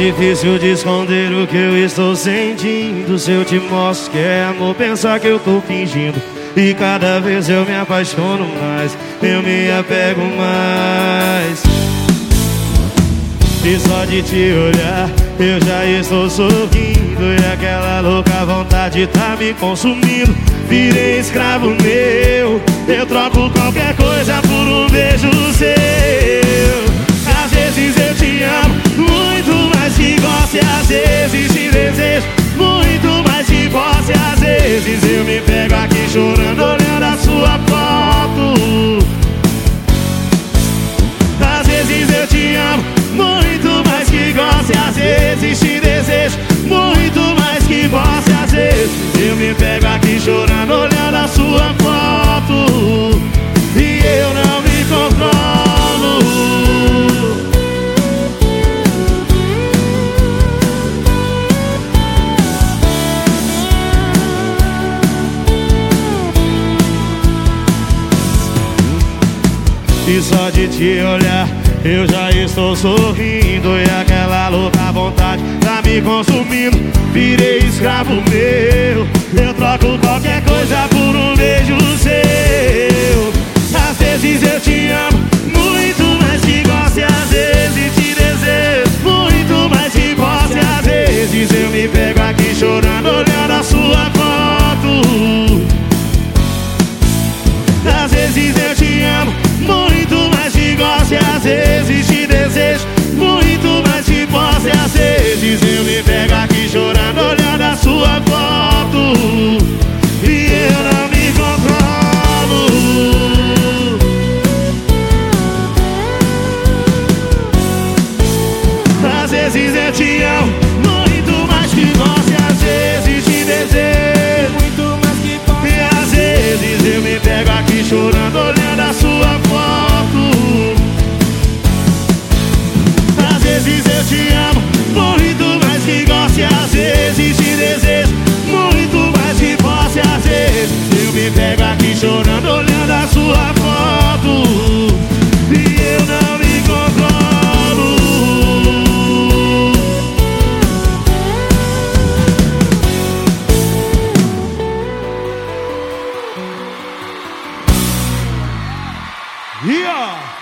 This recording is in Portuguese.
difícil de esconder o que eu estou sentindo. Se eu te mostro que é amor, pensar que eu tô fingindo. E cada vez eu me apaixono mais Eu me apego mais. E só de te olhar eu já estou sorrindo. E aquela louca vontade tá me consumindo. Virei escravo meu Eu troco qualquer coisa por um beijo seu vezes eu me pego aqui chorando olhando a sua foto. Às vezes eu te amo muito mais que gosto E às vezes te desejo muito mais que E às vezes eu me pego aqui chorando olhando E só de te olhar eu já estou sorrindo. E aquela louca vontade tá me consumindo. Virei escravo meu Eu troco qualquer coisa por um beijo seu eu te amo muito mais que goste às vezes te desejo muito mais que posse às vezes eu me pego aqui chorando olhando a sua foto e eu não me controlo Yeah!